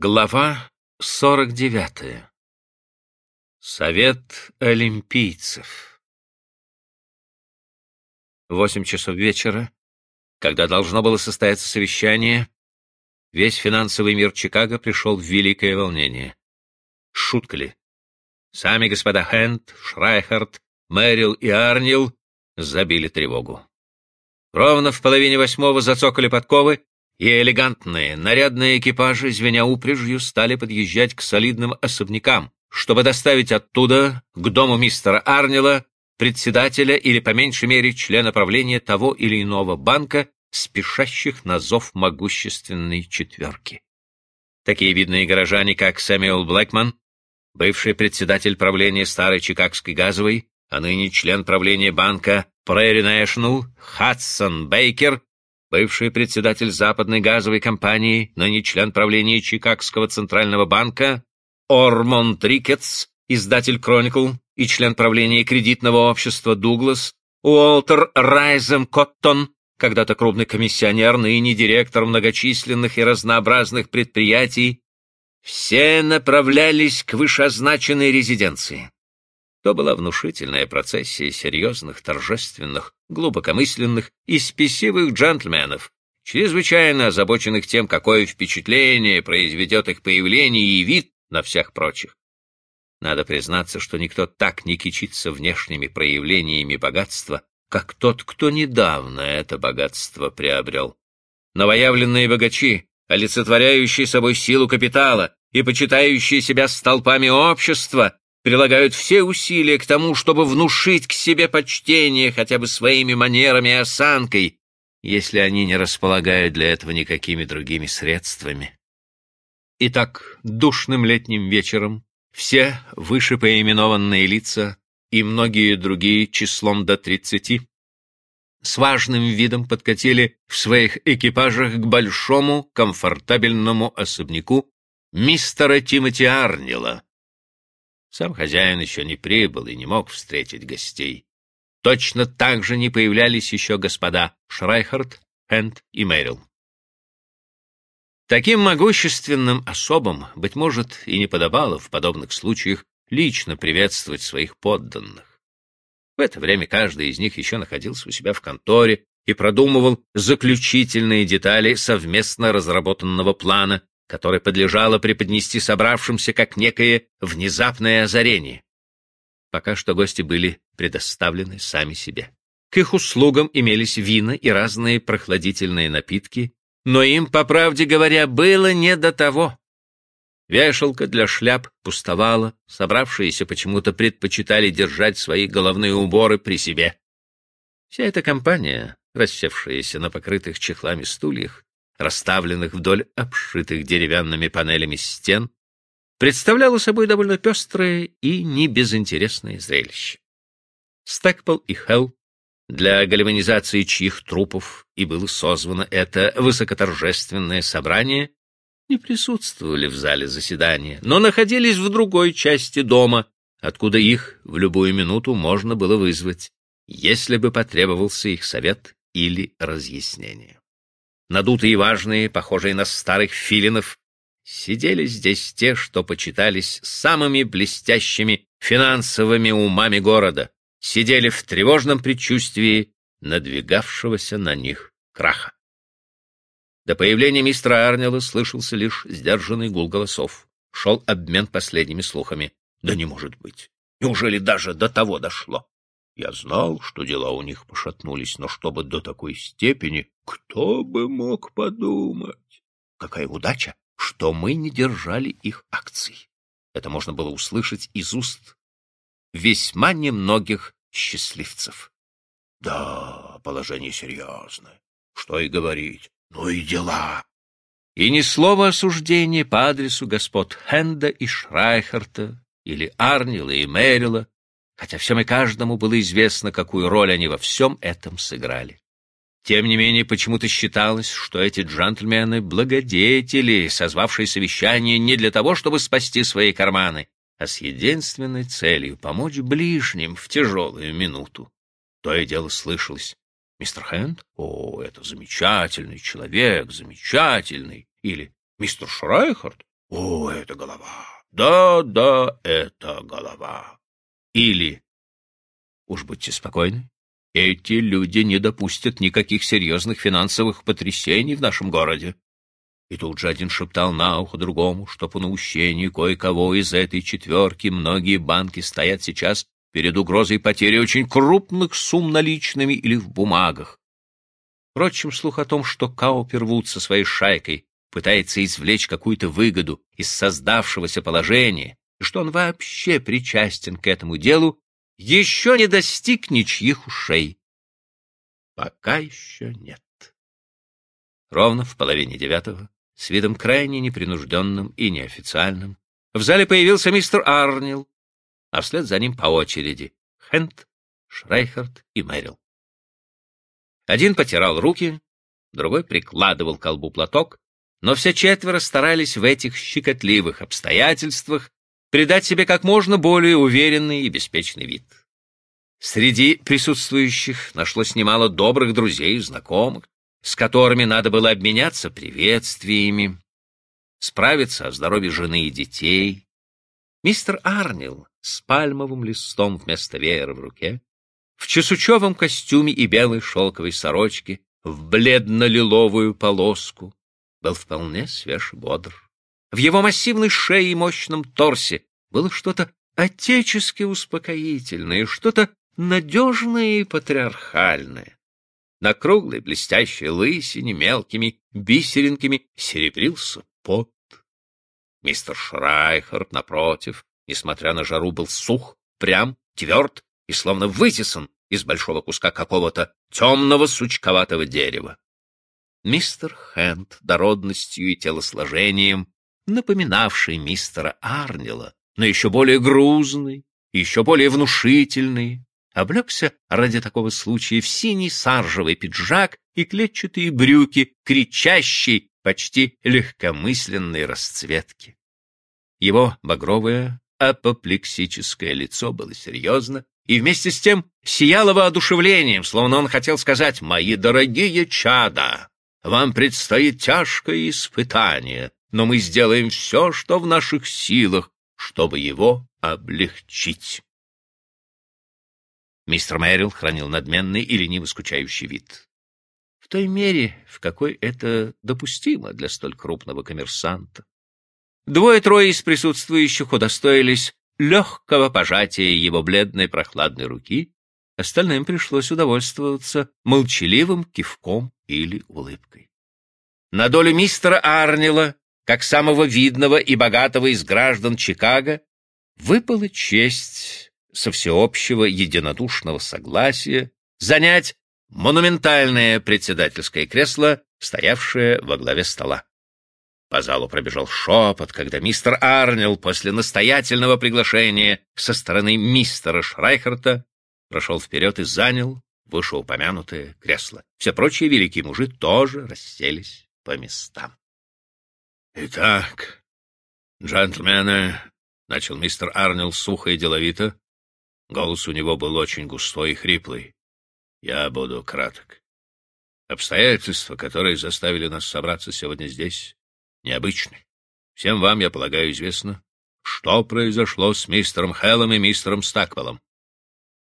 Глава 49. Совет олимпийцев. Восемь часов вечера, когда должно было состояться совещание, весь финансовый мир Чикаго пришел в великое волнение. Шутка ли? Сами господа Хэнд, Шрайхард, Мэрил и Арнил забили тревогу. Ровно в половине восьмого зацокали подковы, и элегантные, нарядные экипажи, звеня упряжью, стали подъезжать к солидным особнякам, чтобы доставить оттуда, к дому мистера Арнила, председателя или, по меньшей мере, члена правления того или иного банка, спешащих на зов могущественной четверки. Такие видные горожане, как Сэмюэл Блэкман, бывший председатель правления старой Чикагской газовой, а ныне член правления банка Prairie National, Хадсон Бейкер, бывший председатель западной газовой компании, ныне член правления Чикагского центрального банка, Ормонд Рикетс, издатель «Кроникл» и член правления кредитного общества «Дуглас», Уолтер Райзем Коттон, когда-то крупный комиссионер, ныне директор многочисленных и разнообразных предприятий, все направлялись к вышеозначенной резиденции. То была внушительная процессия серьезных, торжественных, глубокомысленных и спесивых джентльменов, чрезвычайно озабоченных тем, какое впечатление произведет их появление и вид на всех прочих. Надо признаться, что никто так не кичится внешними проявлениями богатства, как тот, кто недавно это богатство приобрел. Новоявленные богачи, олицетворяющие собой силу капитала и почитающие себя столпами общества, прилагают все усилия к тому, чтобы внушить к себе почтение хотя бы своими манерами и осанкой, если они не располагают для этого никакими другими средствами. Итак, душным летним вечером все вышепоименованные лица и многие другие числом до тридцати с важным видом подкатили в своих экипажах к большому комфортабельному особняку мистера Тимоти Арнила, сам хозяин еще не прибыл и не мог встретить гостей. Точно так же не появлялись еще господа Шрайхард, Хенд и Мэрил. Таким могущественным особам, быть может, и не подобало в подобных случаях лично приветствовать своих подданных. В это время каждый из них еще находился у себя в конторе и продумывал заключительные детали совместно разработанного плана, которое подлежало преподнести собравшимся как некое внезапное озарение. Пока что гости были предоставлены сами себе. К их услугам имелись вина и разные прохладительные напитки, но им, по правде говоря, было не до того. Вешалка для шляп пустовала, собравшиеся почему-то предпочитали держать свои головные уборы при себе. Вся эта компания, рассевшаяся на покрытых чехлами стульях, расставленных вдоль обшитых деревянными панелями стен, представляло собой довольно пестрое и небезынтересное зрелище. Стэкпол и Хелл, для гальванизации чьих трупов и было созвано это высокоторжественное собрание, не присутствовали в зале заседания, но находились в другой части дома, откуда их в любую минуту можно было вызвать, если бы потребовался их совет или разъяснение надутые и важные, похожие на старых филинов, сидели здесь те, что почитались самыми блестящими финансовыми умами города, сидели в тревожном предчувствии надвигавшегося на них краха. До появления мистера Арнела слышался лишь сдержанный гул голосов. Шел обмен последними слухами. Да не может быть. Неужели даже до того дошло? Я знал, что дела у них пошатнулись, но чтобы до такой степени, кто бы мог подумать? Какая удача, что мы не держали их акций. Это можно было услышать из уст весьма немногих счастливцев. Да, положение серьезное. Что и говорить. Ну и дела. И ни слова осуждения по адресу господ Хенда и Шрайхарта, или Арнила и Мэрила, хотя всем и каждому было известно, какую роль они во всем этом сыграли. Тем не менее, почему-то считалось, что эти джентльмены — благодетели, созвавшие совещание не для того, чтобы спасти свои карманы, а с единственной целью — помочь ближним в тяжелую минуту. То и дело слышалось. «Мистер Хэнд? О, это замечательный человек, замечательный!» Или «Мистер Шрайхард? «О, это голова! Да, да, это голова!» Или «Уж будьте спокойны, эти люди не допустят никаких серьезных финансовых потрясений в нашем городе. И тут же один шептал на ухо другому, что по наущению кое-кого из этой четверки многие банки стоят сейчас перед угрозой потери очень крупных сумм наличными или в бумагах. Впрочем, слух о том, что Каупервуд со своей шайкой пытается извлечь какую-то выгоду из создавшегося положения, что он вообще причастен к этому делу, еще не достиг ничьих ушей. Пока еще нет. Ровно в половине девятого с видом крайне непринужденным и неофициальным, в зале появился мистер Арнил, а вслед за ним по очереди Хент, Шрейхард и Мэрил. Один потирал руки, другой прикладывал к колбу платок, но все четверо старались в этих щекотливых обстоятельствах придать себе как можно более уверенный и беспечный вид. Среди присутствующих нашлось немало добрых друзей и знакомых, с которыми надо было обменяться приветствиями, справиться о здоровье жены и детей. Мистер Арнил с пальмовым листом вместо веера в руке, в чесучевом костюме и белой шелковой сорочке, в бледно-лиловую полоску, был вполне свеж и бодр. В его массивной шее и мощном торсе было что-то отечески успокоительное, что-то надежное и патриархальное. На круглой блестящей лысине мелкими бисеринками серебрился пот. Мистер Шрайхард, напротив, несмотря на жару, был сух, прям, тверд и словно вытесан из большого куска какого-то темного сучковатого дерева. Мистер Хэнд, дородностью и телосложением, напоминавший мистера Арнила, но еще более грузный, еще более внушительный, облегся ради такого случая в синий саржевый пиджак и клетчатые брюки, кричащей, почти легкомысленной расцветки. Его багровое апоплексическое лицо было серьезно и вместе с тем сияло воодушевлением, словно он хотел сказать «Мои дорогие чада, вам предстоит тяжкое испытание, но мы сделаем все, что в наших силах, чтобы его облегчить». Мистер Мэрил хранил надменный и лениво скучающий вид. В той мере, в какой это допустимо для столь крупного коммерсанта. Двое-трое из присутствующих удостоились легкого пожатия его бледной прохладной руки, остальным пришлось удовольствоваться молчаливым кивком или улыбкой. На долю мистера Арнила, как самого видного и богатого из граждан Чикаго, выпала честь со всеобщего единодушного согласия занять монументальное председательское кресло, стоявшее во главе стола. По залу пробежал шепот, когда мистер Арнил после настоятельного приглашения со стороны мистера Шрайхерта прошел вперед и занял вышеупомянутое кресло. Все прочие великие мужи тоже расселись по местам. — Итак, джентльмены, — начал мистер Арнил сухо и деловито, Голос у него был очень густой и хриплый. Я буду краток. Обстоятельства, которые заставили нас собраться сегодня здесь, необычны. Всем вам, я полагаю, известно, что произошло с мистером Хеллом и мистером Стаквеллом.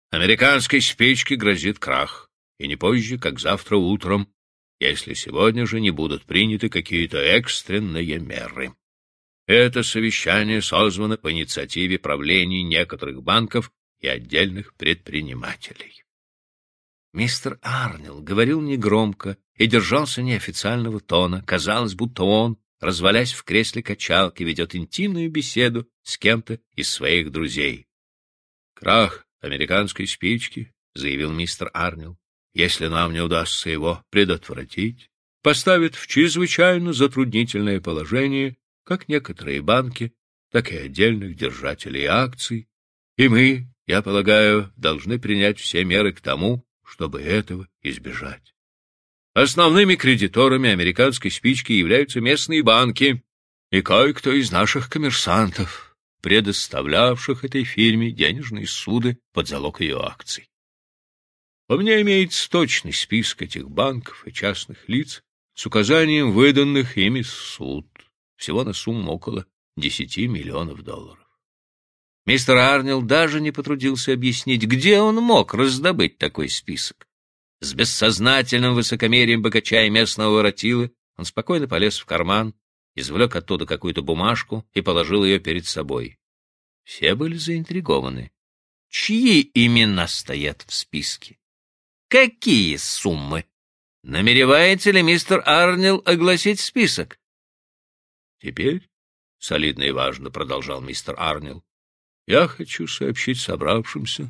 Американской спичке грозит крах, и не позже, как завтра утром, если сегодня же не будут приняты какие-то экстренные меры. Это совещание созвано по инициативе правлений некоторых банков и отдельных предпринимателей. Мистер Арнил говорил негромко и держался неофициального тона. Казалось, будто он, развалясь в кресле качалки, ведет интимную беседу с кем-то из своих друзей. «Крах американской спички», — заявил мистер Арнил, — «если нам не удастся его предотвратить, поставит в чрезвычайно затруднительное положение как некоторые банки, так и отдельных держателей акций, и мы, я полагаю, должны принять все меры к тому, чтобы этого избежать. Основными кредиторами американской спички являются местные банки и кое-кто из наших коммерсантов, предоставлявших этой фирме денежные суды под залог ее акций. У меня имеется точный список этих банков и частных лиц с указанием выданных ими суд. всего на сумму около 10 миллионов долларов. Мистер Арнил даже не потрудился объяснить, где он мог раздобыть такой список. С бессознательным высокомерием богача и местного воротилы он спокойно полез в карман, извлек оттуда какую-то бумажку и положил ее перед собой. Все были заинтригованы. Чьи имена стоят в списке? Какие суммы? Намеревается ли мистер Арнил огласить список? Теперь, — солидно и важно продолжал мистер Арнил, — я хочу сообщить собравшимся,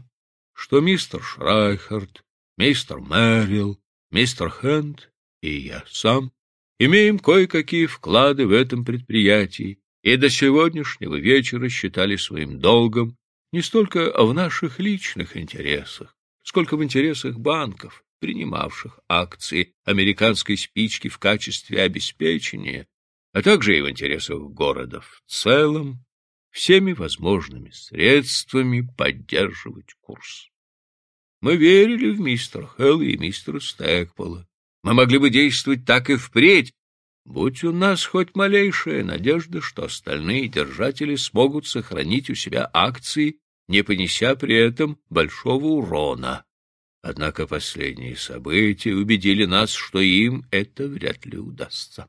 что мистер Шрайхард, мистер Мэрил, мистер Хэнд и я сам имеем кое-какие вклады в этом предприятии и до сегодняшнего вечера считали своим долгом не столько в наших личных интересах, сколько в интересах банков, принимавших акции американской спички в качестве обеспечения, а также и в интересах города в целом, всеми возможными средствами поддерживать курс. Мы верили в мистера Хелла и мистера Стэкпола. Мы могли бы действовать так и впредь, будь у нас хоть малейшая надежда, что остальные держатели смогут сохранить у себя акции, не понеся при этом большого урона. Однако последние события убедили нас, что им это вряд ли удастся.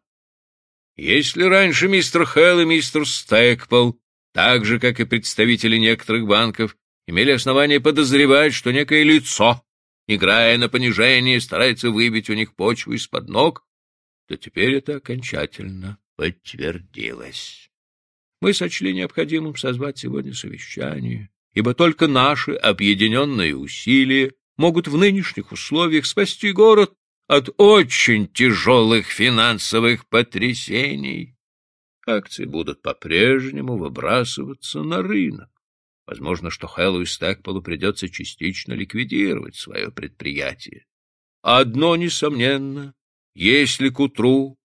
Если раньше мистер Хелл и мистер Стэкпол, так же, как и представители некоторых банков, имели основания подозревать, что некое лицо играя на понижение, старается выбить у них почву из-под ног, то теперь это окончательно подтвердилось. Мы сочли необходимым созвать сегодня совещание, ибо только наши объединенные усилия могут в нынешних условиях спасти город от очень тяжелых финансовых потрясений. Акции будут по-прежнему выбрасываться на рынок. Возможно, что Хэллу и Стэкполу придется частично ликвидировать свое предприятие. Одно несомненно, если к утру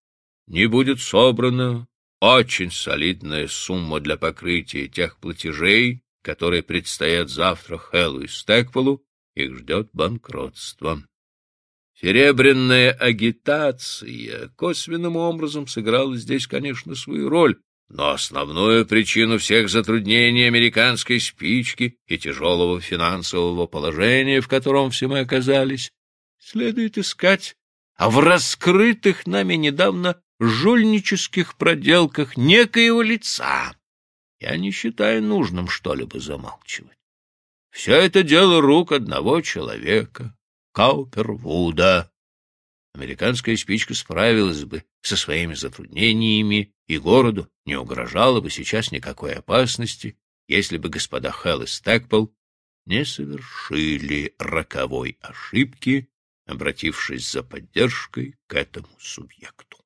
не будет собрана очень солидная сумма для покрытия тех платежей, которые предстоят завтра Хэллу и Стэкполу, их ждет банкротство. Серебряная агитация косвенным образом сыграла здесь, конечно, свою роль, но основную причину всех затруднений американской спички и тяжелого финансового положения, в котором все мы оказались, следует искать а в раскрытых нами недавно жульнических проделках некоего лица. Я не считаю нужным что-либо замалчивать. Все это дело рук одного человека, Каупервуда, американская спичка справилась бы со своими затруднениями, и городу не угрожала бы сейчас никакой опасности, если бы господа Хелл и Стэкпол не совершили роковой ошибки, обратившись за поддержкой к этому субъекту.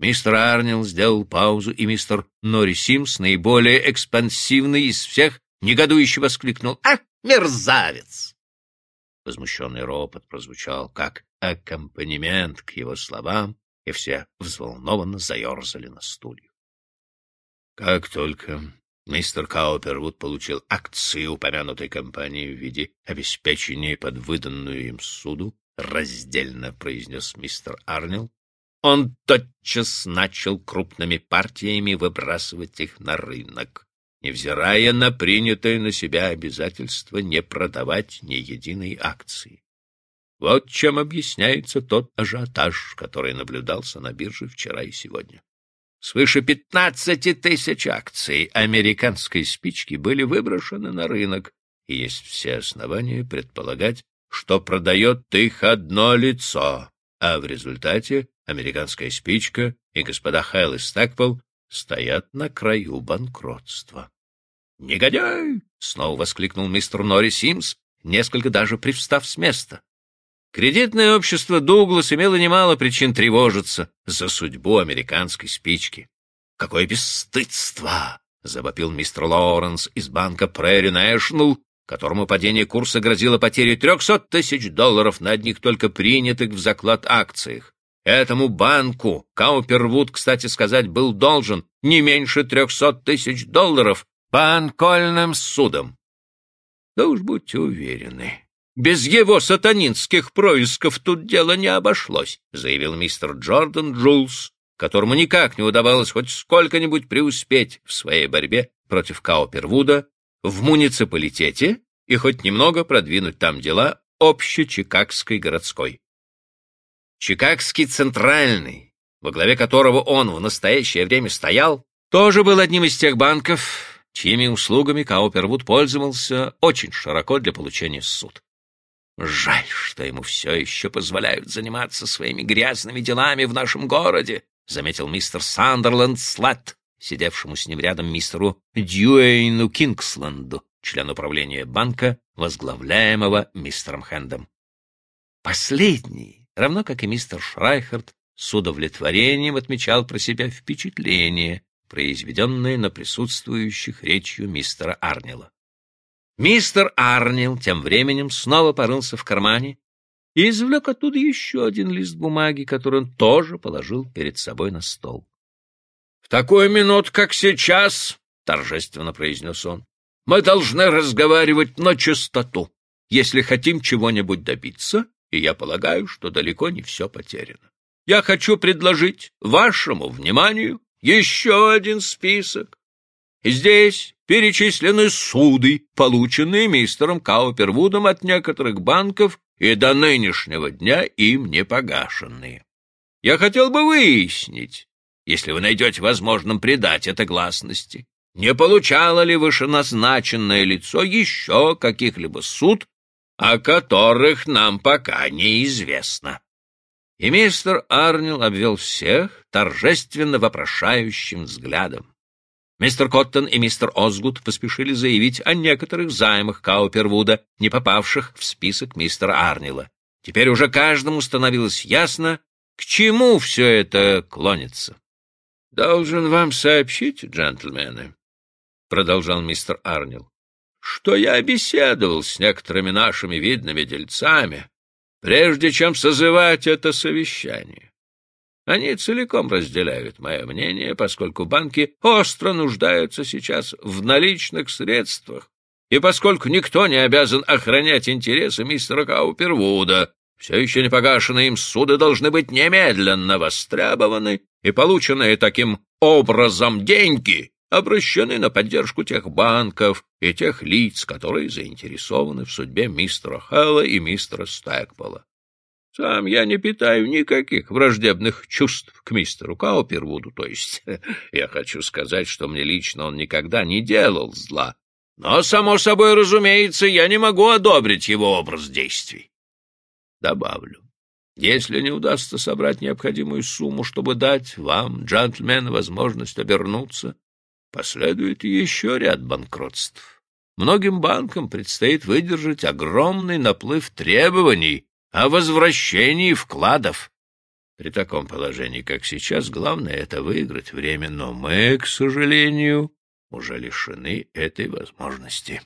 Мистер Арнил сделал паузу, и мистер Нори Симс, наиболее экспансивный из всех, негодующе воскликнул «Ах, мерзавец!» Возмущенный ропот прозвучал как аккомпанемент к его словам, и все взволнованно заерзали на стульях. Как только мистер Каупервуд получил акции упомянутой компании в виде обеспечения под выданную им суду, раздельно произнес мистер Арнил, он тотчас начал крупными партиями выбрасывать их на рынок невзирая на принятое на себя обязательство не продавать ни единой акции. Вот чем объясняется тот ажиотаж, который наблюдался на бирже вчера и сегодня. Свыше 15 тысяч акций американской спички были выброшены на рынок, и есть все основания предполагать, что продает их одно лицо, а в результате американская спичка и господа Хайл и Стэкпол стоят на краю банкротства. «Негодяй!» — снова воскликнул мистер Нори Симс, несколько даже привстав с места. Кредитное общество «Дуглас» имело немало причин тревожиться за судьбу американской спички. «Какое бесстыдство!» — забопил мистер Лоуренс из банка Prairie National, которому падение курса грозило потерей трехсот тысяч долларов на одних только принятых в заклад акциях. Этому банку Каупервуд, кстати сказать, был должен не меньше трехсот тысяч долларов по анкольным судам. Да уж будьте уверены, без его сатанинских происков тут дело не обошлось, заявил мистер Джордан Джулс, которому никак не удавалось хоть сколько-нибудь преуспеть в своей борьбе против Каупервуда, в муниципалитете и хоть немного продвинуть там дела общечикагской городской. Чикагский центральный, во главе которого он в настоящее время стоял, тоже был одним из тех банков, чьими услугами Каупервуд пользовался очень широко для получения ссуд. Жаль, что ему все еще позволяют заниматься своими грязными делами в нашем городе, заметил мистер Сандерленд Слат, сидевшему с ним рядом мистеру Дьюэйну Кингсленду, члену правления банка, возглавляемого мистером Хэндом. Последний, равно как и мистер Шрайхард, с удовлетворением отмечал про себя впечатление, произведенное на присутствующих речью мистера Арнила. Мистер Арнил тем временем снова порылся в кармане и извлек оттуда еще один лист бумаги, который он тоже положил перед собой на стол. — такую минуту, как сейчас, — торжественно произнес он, — мы должны разговаривать на чистоту, если хотим чего-нибудь добиться, и я полагаю, что далеко не все потеряно. Я хочу предложить вашему вниманию еще один список. Здесь перечислены суды, полученные мистером Каупервудом от некоторых банков и до нынешнего дня им не погашенные. Я хотел бы выяснить, если вы найдете возможным придать это гласности, не получало ли вышеназначенное лицо еще каких-либо суд, о которых нам пока неизвестно. И мистер Арнил обвел всех торжественно вопрошающим взглядом. Мистер Коттон и мистер Озгуд поспешили заявить о некоторых займах Каупервуда, не попавших в список мистера Арнила. Теперь уже каждому становилось ясно, к чему все это клонится. — Должен вам сообщить, джентльмены, — продолжал мистер Арнил, — что я беседовал с некоторыми нашими видными дельцами, прежде чем созывать это совещание. Они целиком разделяют мое мнение, поскольку банки остро нуждаются сейчас в наличных средствах, и поскольку никто не обязан охранять интересы мистера Каупервуда, все еще не погашенные им суды должны быть немедленно востребованы, и полученные таким образом деньги обращены на поддержку тех банков и тех лиц, которые заинтересованы в судьбе мистера Хэлла и мистера Стэкпола. Сам я не питаю никаких враждебных чувств к мистеру Каупервуду, то есть я хочу сказать, что мне лично он никогда не делал зла. Но, само собой разумеется, я не могу одобрить его образ действий. Добавлю, если не удастся собрать необходимую сумму, чтобы дать вам, джентльмен, возможность обернуться, последует еще ряд банкротств. Многим банкам предстоит выдержать огромный наплыв требований, о возвращении вкладов. При таком положении, как сейчас, главное — это выиграть время, но мы, к сожалению, уже лишены этой возможности.